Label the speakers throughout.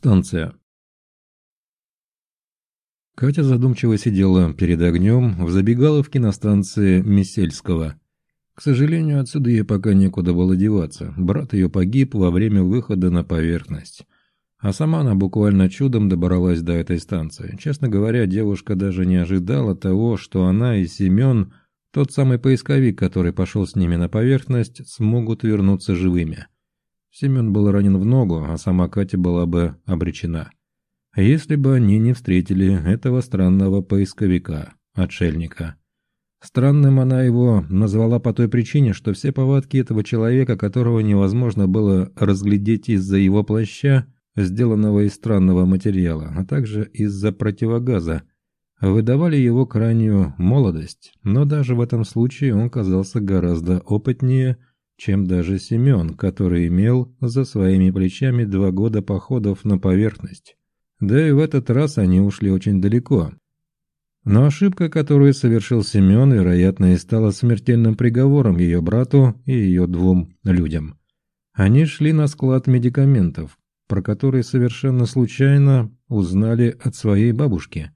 Speaker 1: Станция. Катя задумчиво сидела перед огнем в забегаловке на станции Месельского. К сожалению, отсюда ей пока некуда было деваться. Брат ее погиб во время выхода на поверхность. А сама она буквально чудом добралась до этой станции. Честно говоря, девушка даже не ожидала того, что она и Семен, тот самый поисковик, который пошел с ними на поверхность, смогут вернуться живыми. Семен был ранен в ногу, а сама Катя была бы обречена. Если бы они не встретили этого странного поисковика, отшельника. Странным она его назвала по той причине, что все повадки этого человека, которого невозможно было разглядеть из-за его плаща, сделанного из странного материала, а также из-за противогаза, выдавали его крайнюю молодость, но даже в этом случае он казался гораздо опытнее, чем даже Семен, который имел за своими плечами два года походов на поверхность. Да и в этот раз они ушли очень далеко. Но ошибка, которую совершил Семен, вероятно, и стала смертельным приговором ее брату и ее двум людям. Они шли на склад медикаментов, про который совершенно случайно узнали от своей бабушки.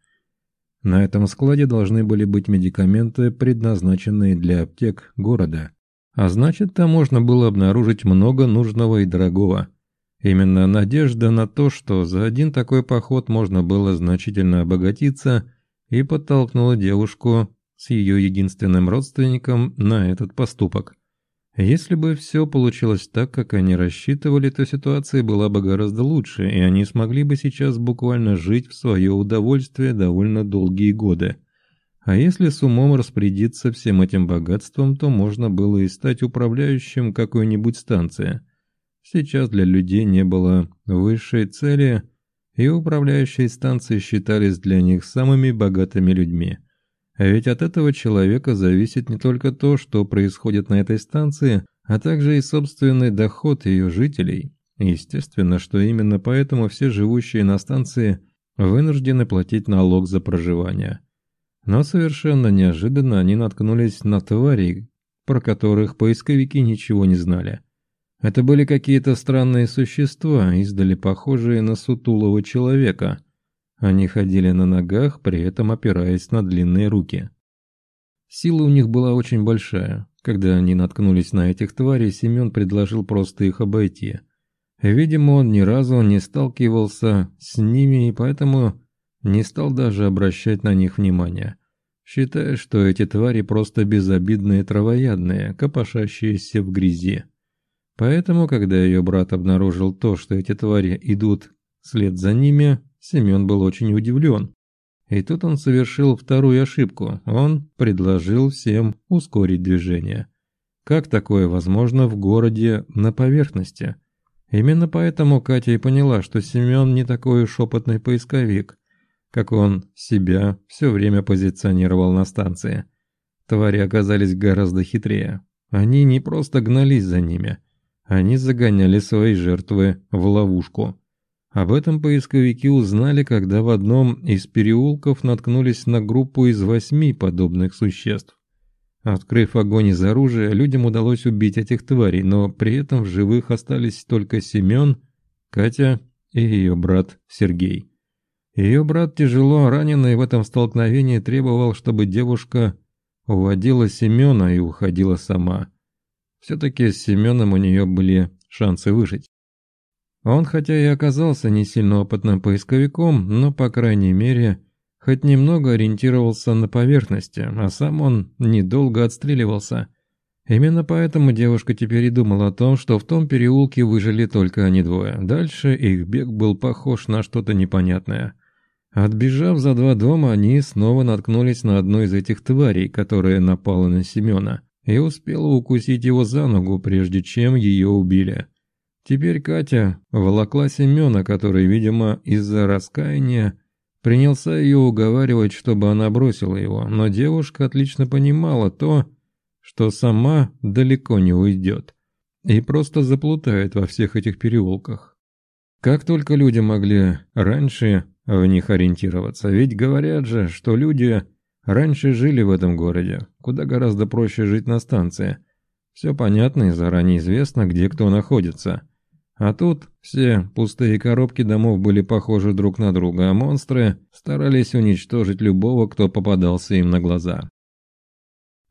Speaker 1: На этом складе должны были быть медикаменты, предназначенные для аптек города. А значит, там можно было обнаружить много нужного и дорогого. Именно надежда на то, что за один такой поход можно было значительно обогатиться, и подтолкнула девушку с ее единственным родственником на этот поступок. Если бы все получилось так, как они рассчитывали, то ситуация была бы гораздо лучше, и они смогли бы сейчас буквально жить в свое удовольствие довольно долгие годы. А если с умом распорядиться всем этим богатством, то можно было и стать управляющим какой-нибудь станции. Сейчас для людей не было высшей цели, и управляющие станции считались для них самыми богатыми людьми. А ведь от этого человека зависит не только то, что происходит на этой станции, а также и собственный доход ее жителей. Естественно, что именно поэтому все живущие на станции вынуждены платить налог за проживание. Но совершенно неожиданно они наткнулись на тварей, про которых поисковики ничего не знали. Это были какие-то странные существа, издали похожие на сутулого человека. Они ходили на ногах, при этом опираясь на длинные руки. Сила у них была очень большая. Когда они наткнулись на этих тварей, Семен предложил просто их обойти. Видимо, он ни разу не сталкивался с ними и поэтому не стал даже обращать на них внимания, считая, что эти твари просто безобидные травоядные, копошащиеся в грязи. Поэтому, когда ее брат обнаружил то, что эти твари идут вслед за ними, Семен был очень удивлен. И тут он совершил вторую ошибку. Он предложил всем ускорить движение. Как такое возможно в городе на поверхности? Именно поэтому Катя и поняла, что Семен не такой уж опытный поисковик, как он себя все время позиционировал на станции. Твари оказались гораздо хитрее. Они не просто гнались за ними, они загоняли свои жертвы в ловушку. Об этом поисковики узнали, когда в одном из переулков наткнулись на группу из восьми подобных существ. Открыв огонь из оружия, людям удалось убить этих тварей, но при этом в живых остались только Семен, Катя и ее брат Сергей. Ее брат, тяжело раненый в этом столкновении, требовал, чтобы девушка уводила Семена и уходила сама. Все-таки с Семеном у нее были шансы выжить. Он хотя и оказался не сильно опытным поисковиком, но, по крайней мере, хоть немного ориентировался на поверхности, а сам он недолго отстреливался. Именно поэтому девушка теперь и думала о том, что в том переулке выжили только они двое. Дальше их бег был похож на что-то непонятное – Отбежав за два дома, они снова наткнулись на одну из этих тварей, которая напала на Семена, и успела укусить его за ногу, прежде чем ее убили. Теперь Катя волокла Семена, который, видимо, из-за раскаяния, принялся ее уговаривать, чтобы она бросила его, но девушка отлично понимала то, что сама далеко не уйдет, и просто заплутает во всех этих переулках. Как только люди могли раньше в них ориентироваться. Ведь говорят же, что люди раньше жили в этом городе, куда гораздо проще жить на станции. Все понятно и заранее известно, где кто находится. А тут все пустые коробки домов были похожи друг на друга, а монстры старались уничтожить любого, кто попадался им на глаза.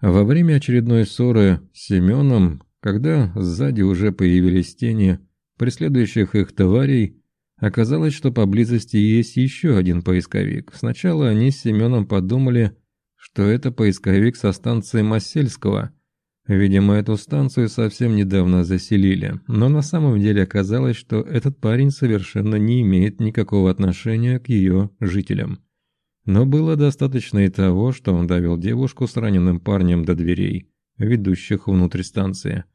Speaker 1: Во время очередной ссоры с Семеном, когда сзади уже появились тени преследующих их тварей, оказалось, что поблизости есть еще один поисковик. Сначала они с Семеном подумали, что это поисковик со станции Массельского – Видимо, эту станцию совсем недавно заселили, но на самом деле оказалось, что этот парень совершенно не имеет никакого отношения к ее жителям. Но было достаточно и того, что он довел девушку с раненым парнем до дверей, ведущих внутрь станции.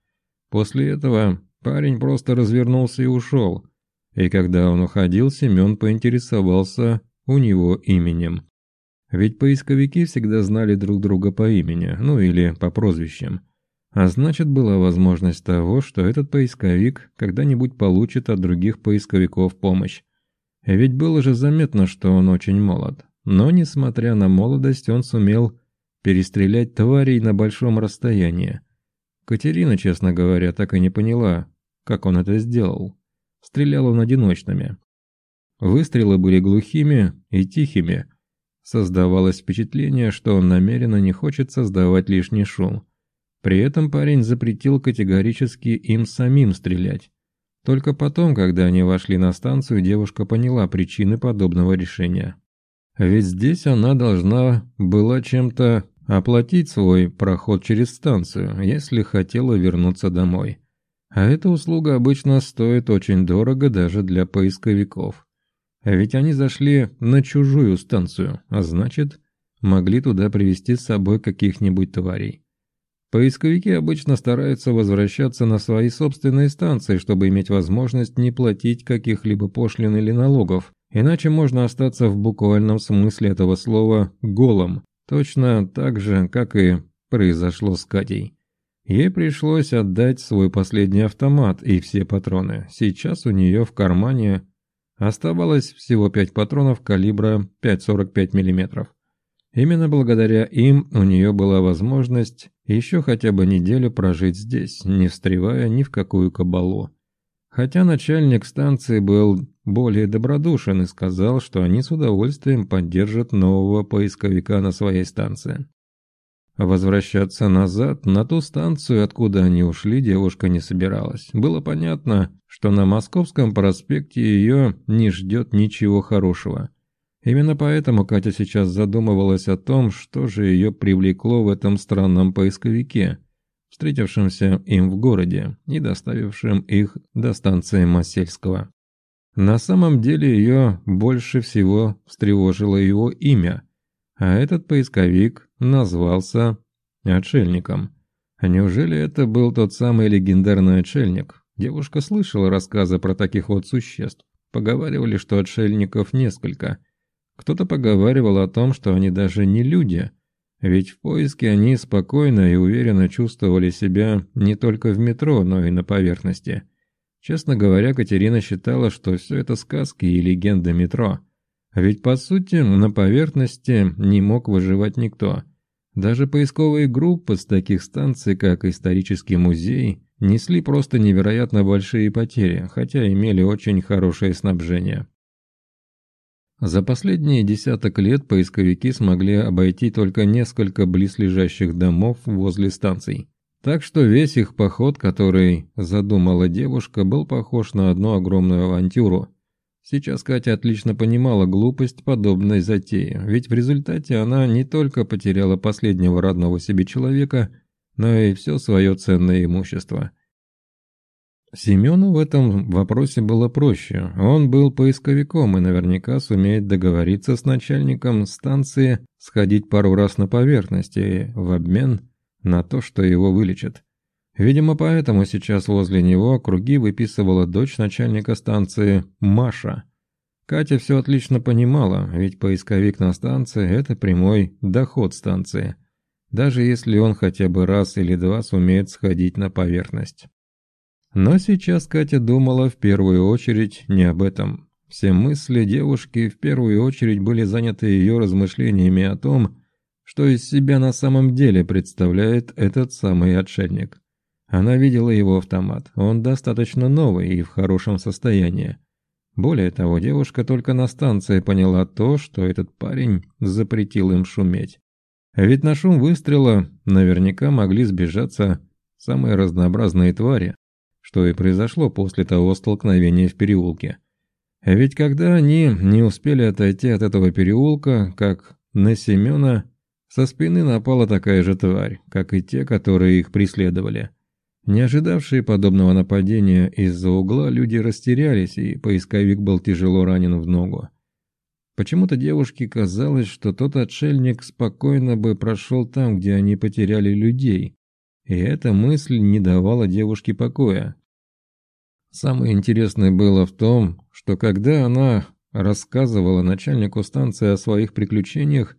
Speaker 1: После этого парень просто развернулся и ушел. И когда он уходил, Семен поинтересовался у него именем. Ведь поисковики всегда знали друг друга по имени, ну или по прозвищам. А значит, была возможность того, что этот поисковик когда-нибудь получит от других поисковиков помощь. Ведь было же заметно, что он очень молод. Но, несмотря на молодость, он сумел перестрелять тварей на большом расстоянии. Катерина, честно говоря, так и не поняла, как он это сделал. Стрелял он одиночными. Выстрелы были глухими и тихими. Создавалось впечатление, что он намеренно не хочет создавать лишний шум. При этом парень запретил категорически им самим стрелять. Только потом, когда они вошли на станцию, девушка поняла причины подобного решения. Ведь здесь она должна была чем-то оплатить свой проход через станцию, если хотела вернуться домой. А эта услуга обычно стоит очень дорого даже для поисковиков. А ведь они зашли на чужую станцию, а значит, могли туда привести с собой каких-нибудь тварей. Поисковики обычно стараются возвращаться на свои собственные станции, чтобы иметь возможность не платить каких-либо пошлин или налогов, иначе можно остаться в буквальном смысле этого слова «голым», точно так же, как и произошло с Катей. Ей пришлось отдать свой последний автомат и все патроны. Сейчас у нее в кармане оставалось всего 5 патронов калибра 5,45 мм. Именно благодаря им у нее была возможность еще хотя бы неделю прожить здесь, не встревая ни в какую кабалу. Хотя начальник станции был более добродушен и сказал, что они с удовольствием поддержат нового поисковика на своей станции. Возвращаться назад, на ту станцию, откуда они ушли, девушка не собиралась. Было понятно, что на Московском проспекте ее не ждет ничего хорошего. Именно поэтому Катя сейчас задумывалась о том, что же ее привлекло в этом странном поисковике, встретившемся им в городе и доставившем их до станции Масельского. На самом деле ее больше всего встревожило его имя, а этот поисковик назвался «Отшельником». А неужели это был тот самый легендарный отшельник? Девушка слышала рассказы про таких вот существ. Поговаривали, что отшельников несколько – кто-то поговаривал о том, что они даже не люди, ведь в поиске они спокойно и уверенно чувствовали себя не только в метро, но и на поверхности. Честно говоря, Катерина считала, что все это сказки и легенды метро. Ведь, по сути, на поверхности не мог выживать никто. Даже поисковые группы с таких станций, как исторический музей, несли просто невероятно большие потери, хотя имели очень хорошее снабжение. За последние десяток лет поисковики смогли обойти только несколько близлежащих домов возле станций. Так что весь их поход, который задумала девушка, был похож на одну огромную авантюру. Сейчас Катя отлично понимала глупость подобной затеи, ведь в результате она не только потеряла последнего родного себе человека, но и все свое ценное имущество. Семену в этом вопросе было проще. Он был поисковиком и наверняка сумеет договориться с начальником станции сходить пару раз на поверхность в обмен на то, что его вылечат. Видимо, поэтому сейчас возле него круги выписывала дочь начальника станции Маша. Катя все отлично понимала, ведь поисковик на станции – это прямой доход станции, даже если он хотя бы раз или два сумеет сходить на поверхность. Но сейчас Катя думала в первую очередь не об этом. Все мысли девушки в первую очередь были заняты ее размышлениями о том, что из себя на самом деле представляет этот самый отшельник. Она видела его автомат. Он достаточно новый и в хорошем состоянии. Более того, девушка только на станции поняла то, что этот парень запретил им шуметь. Ведь на шум выстрела наверняка могли сбежаться самые разнообразные твари, что и произошло после того столкновения в переулке. Ведь когда они не успели отойти от этого переулка, как на Семена со спины напала такая же тварь, как и те, которые их преследовали. Не ожидавшие подобного нападения из-за угла, люди растерялись, и поисковик был тяжело ранен в ногу. Почему-то девушке казалось, что тот отшельник спокойно бы прошел там, где они потеряли людей, и эта мысль не давала девушке покоя. Самое интересное было в том, что когда она рассказывала начальнику станции о своих приключениях,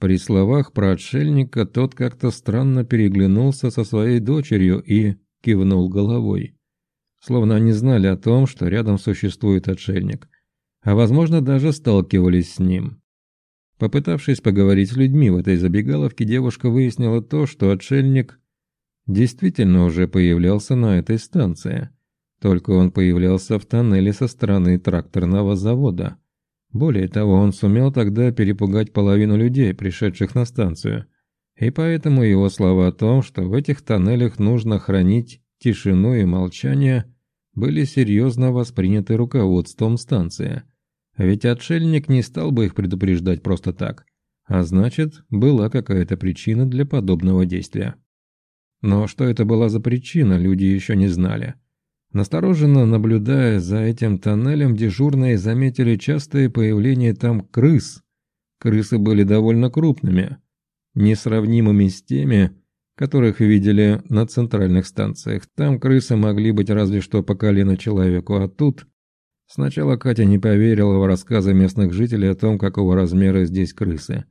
Speaker 1: при словах про отшельника тот как-то странно переглянулся со своей дочерью и кивнул головой. Словно они знали о том, что рядом существует отшельник, а возможно даже сталкивались с ним. Попытавшись поговорить с людьми в этой забегаловке, девушка выяснила то, что отшельник действительно уже появлялся на этой станции. Только он появлялся в тоннеле со стороны тракторного завода. Более того, он сумел тогда перепугать половину людей, пришедших на станцию – и поэтому его слова о том, что в этих тоннелях нужно хранить тишину и молчание, были серьезно восприняты руководством станции. Ведь отшельник не стал бы их предупреждать просто так. А значит, была какая-то причина для подобного действия. Но что это была за причина, люди еще не знали. Настороженно наблюдая за этим тоннелем, дежурные заметили частое появление там крыс. Крысы были довольно крупными – несравнимыми с теми, которых видели на центральных станциях. Там крысы могли быть разве что по колено человеку, а тут... Сначала Катя не поверила в рассказы местных жителей о том, какого размера здесь крысы.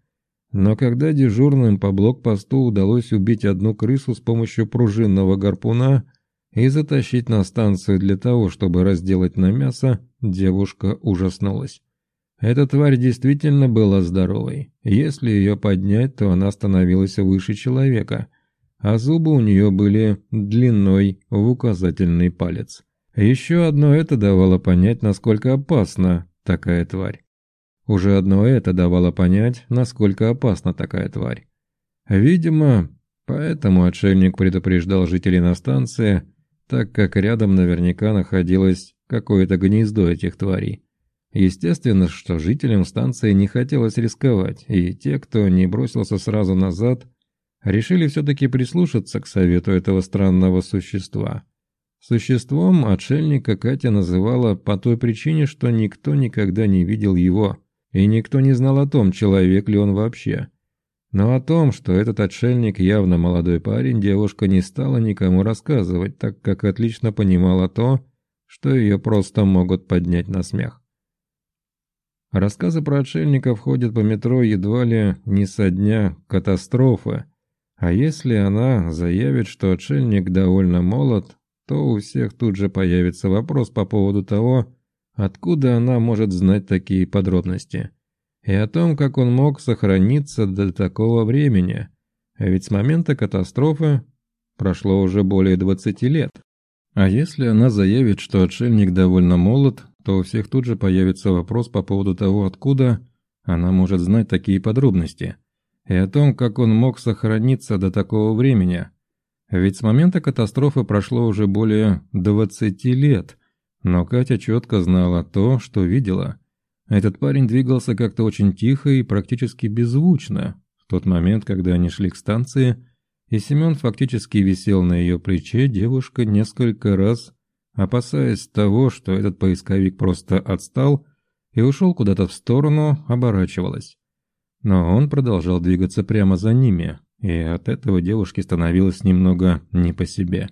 Speaker 1: Но когда дежурным по блокпосту удалось убить одну крысу с помощью пружинного гарпуна и затащить на станцию для того, чтобы разделать на мясо, девушка ужаснулась. Эта тварь действительно была здоровой. Если ее поднять, то она становилась выше человека, а зубы у нее были длиной в указательный палец. Еще одно это давало понять, насколько опасна такая тварь. Уже одно это давало понять, насколько опасна такая тварь. Видимо, поэтому отшельник предупреждал жителей на станции, так как рядом наверняка находилось какое-то гнездо этих тварей. Естественно, что жителям станции не хотелось рисковать, и те, кто не бросился сразу назад, решили все-таки прислушаться к совету этого странного существа. Существом отшельника Катя называла по той причине, что никто никогда не видел его, и никто не знал о том, человек ли он вообще. Но о том, что этот отшельник явно молодой парень, девушка не стала никому рассказывать, так как отлично понимала то, что ее просто могут поднять на смех. Рассказы про отшельников ходят по метро едва ли не со дня катастрофы. А если она заявит, что отшельник довольно молод, то у всех тут же появится вопрос по поводу того, откуда она может знать такие подробности. И о том, как он мог сохраниться до такого времени. А ведь с момента катастрофы прошло уже более 20 лет. А если она заявит, что отшельник довольно молод, то у всех тут же появится вопрос по поводу того, откуда она может знать такие подробности, и о том, как он мог сохраниться до такого времени. Ведь с момента катастрофы прошло уже более 20 лет, но Катя четко знала то, что видела. Этот парень двигался как-то очень тихо и практически беззвучно. В тот момент, когда они шли к станции, и Семен фактически висел на ее плече, девушка несколько раз опасаясь того, что этот поисковик просто отстал и ушел куда-то в сторону, оборачивалась. Но он продолжал двигаться прямо за ними, и от этого девушке становилось немного не по себе.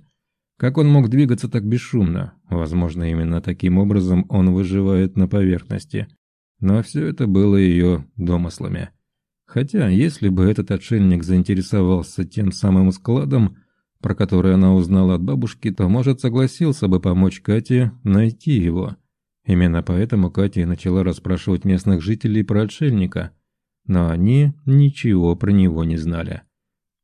Speaker 1: Как он мог двигаться так бесшумно? Возможно, именно таким образом он выживает на поверхности. Но все это было ее домыслами. Хотя, если бы этот отшельник заинтересовался тем самым складом, про который она узнала от бабушки, то, может, согласился бы помочь Кате найти его. Именно поэтому Катя начала расспрашивать местных жителей про отшельника, но они ничего про него не знали.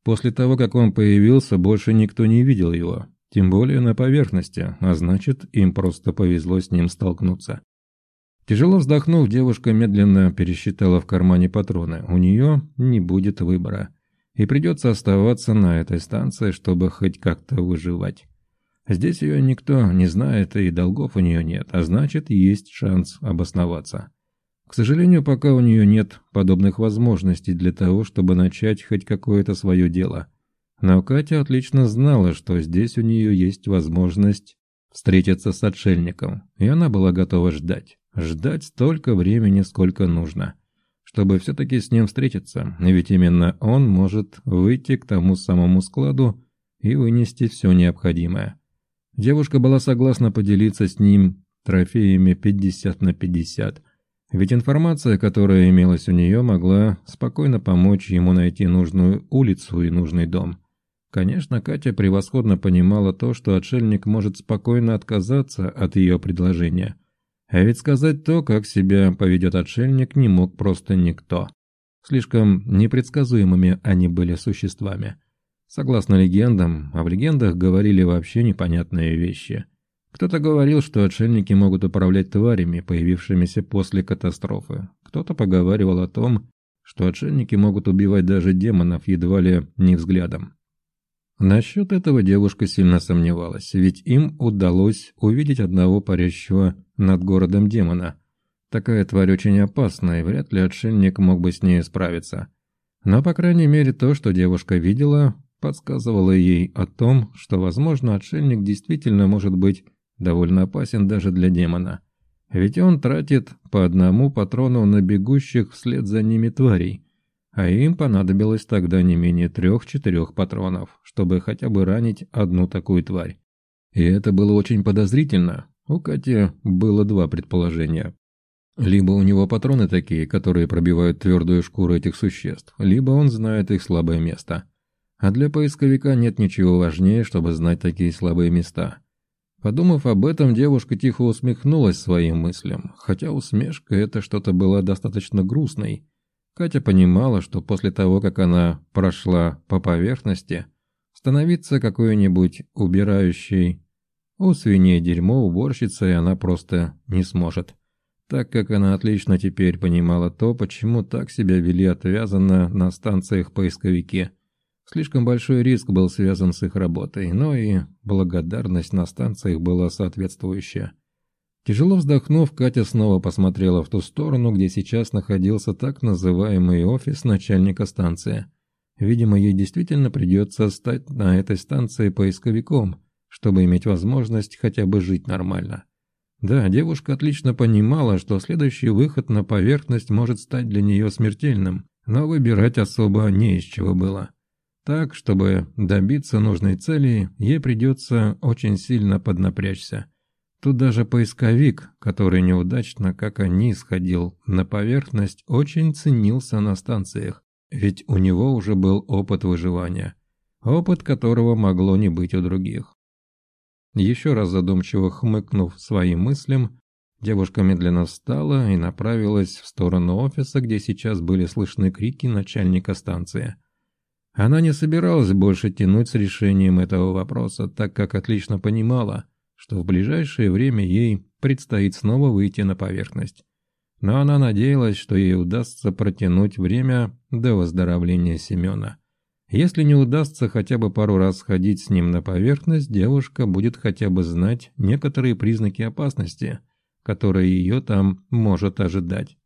Speaker 1: После того, как он появился, больше никто не видел его. Тем более на поверхности, а значит, им просто повезло с ним столкнуться. Тяжело вздохнув, девушка медленно пересчитала в кармане патроны. У нее не будет выбора. И придется оставаться на этой станции, чтобы хоть как-то выживать. Здесь ее никто не знает, и долгов у нее нет, а значит, есть шанс обосноваться. К сожалению, пока у нее нет подобных возможностей для того, чтобы начать хоть какое-то свое дело. Но Катя отлично знала, что здесь у нее есть возможность встретиться с отшельником, и она была готова ждать. Ждать столько времени, сколько нужно, чтобы все-таки с ним встретиться, ведь именно он может выйти к тому самому складу и вынести все необходимое. Девушка была согласна поделиться с ним трофеями 50 на 50, ведь информация, которая имелась у нее, могла спокойно помочь ему найти нужную улицу и нужный дом. Конечно, Катя превосходно понимала то, что отшельник может спокойно отказаться от ее предложения. А ведь сказать то, как себя поведет отшельник, не мог просто никто. Слишком непредсказуемыми они были существами. Согласно легендам, а в легендах говорили вообще непонятные вещи. Кто-то говорил, что отшельники могут управлять тварями, появившимися после катастрофы. Кто-то поговаривал о том, что отшельники могут убивать даже демонов едва ли не взглядом. Насчет этого девушка сильно сомневалась, ведь им удалось увидеть одного парящего над городом демона. Такая тварь очень опасна, и вряд ли отшельник мог бы с ней справиться. Но, по крайней мере, то, что девушка видела, подсказывало ей о том, что, возможно, отшельник действительно может быть довольно опасен даже для демона. Ведь он тратит по одному патрону на бегущих вслед за ними тварей, а им понадобилось тогда не менее трех-четырех патронов, чтобы хотя бы ранить одну такую тварь. И это было очень подозрительно. У Кати было два предположения. Либо у него патроны такие, которые пробивают твердую шкуру этих существ, либо он знает их слабое место. А для поисковика нет ничего важнее, чтобы знать такие слабые места. Подумав об этом, девушка тихо усмехнулась своим мыслям, хотя усмешка это что-то была достаточно грустной, Катя понимала, что после того, как она прошла по поверхности, становиться какой-нибудь убирающей у свиней дерьмо уборщицей она просто не сможет, так как она отлично теперь понимала то, почему так себя вели отвязанно на станциях поисковики. Слишком большой риск был связан с их работой, но и благодарность на станциях была соответствующая. Тяжело вздохнув, Катя снова посмотрела в ту сторону, где сейчас находился так называемый офис начальника станции. Видимо, ей действительно придется стать на этой станции поисковиком, чтобы иметь возможность хотя бы жить нормально. Да, девушка отлично понимала, что следующий выход на поверхность может стать для нее смертельным, но выбирать особо не из чего было. Так, чтобы добиться нужной цели, ей придется очень сильно поднапрячься. Тут даже поисковик, который неудачно, как они, сходил на поверхность, очень ценился на станциях, ведь у него уже был опыт выживания, опыт которого могло не быть у других. Еще раз задумчиво хмыкнув своим мыслям, девушка медленно встала и направилась в сторону офиса, где сейчас были слышны крики начальника станции. Она не собиралась больше тянуть с решением этого вопроса, так как отлично понимала – что в ближайшее время ей предстоит снова выйти на поверхность. Но она надеялась, что ей удастся протянуть время до выздоровления Семена. Если не удастся хотя бы пару раз сходить с ним на поверхность, девушка будет хотя бы знать некоторые признаки опасности, которые ее там может ожидать.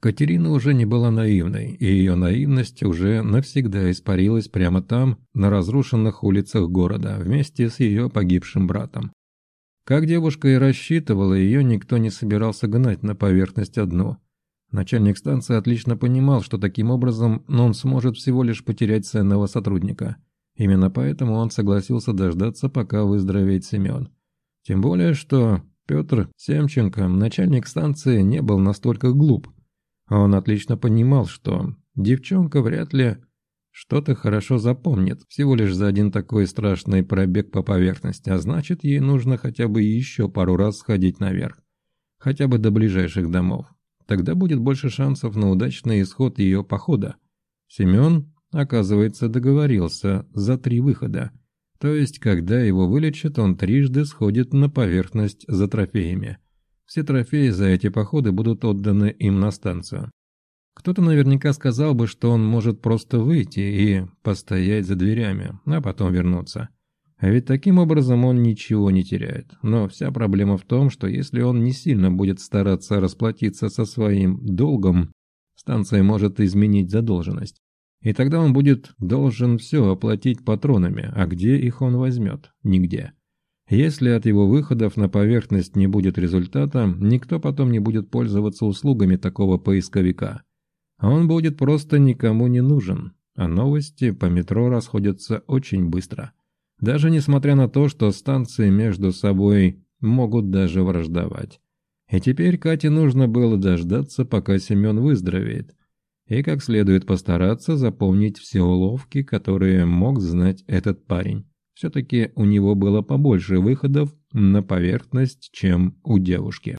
Speaker 1: Катерина уже не была наивной, и ее наивность уже навсегда испарилась прямо там, на разрушенных улицах города, вместе с ее погибшим братом. Как девушка и рассчитывала, ее никто не собирался гнать на поверхность одну. Начальник станции отлично понимал, что таким образом он сможет всего лишь потерять ценного сотрудника. Именно поэтому он согласился дождаться, пока выздоровеет Семен. Тем более, что Петр Семченко, начальник станции, не был настолько глуп. Он отлично понимал, что девчонка вряд ли что-то хорошо запомнит, всего лишь за один такой страшный пробег по поверхности, а значит, ей нужно хотя бы еще пару раз сходить наверх. Хотя бы до ближайших домов. Тогда будет больше шансов на удачный исход ее похода. Семен, оказывается, договорился за три выхода. То есть, когда его вылечат, он трижды сходит на поверхность за трофеями. Все трофеи за эти походы будут отданы им на станцию. Кто-то наверняка сказал бы, что он может просто выйти и постоять за дверями, а потом вернуться. А ведь таким образом он ничего не теряет. Но вся проблема в том, что если он не сильно будет стараться расплатиться со своим долгом, станция может изменить задолженность. И тогда он будет должен все оплатить патронами, а где их он возьмет? Нигде. Если от его выходов на поверхность не будет результата, никто потом не будет пользоваться услугами такого поисковика. Он будет просто никому не нужен, а новости по метро расходятся очень быстро. Даже несмотря на то, что станции между собой могут даже враждовать. И теперь Кате нужно было дождаться, пока Семен выздоровеет, и как следует постараться запомнить все уловки, которые мог знать этот парень. Все-таки у него было побольше выходов на поверхность, чем у девушки.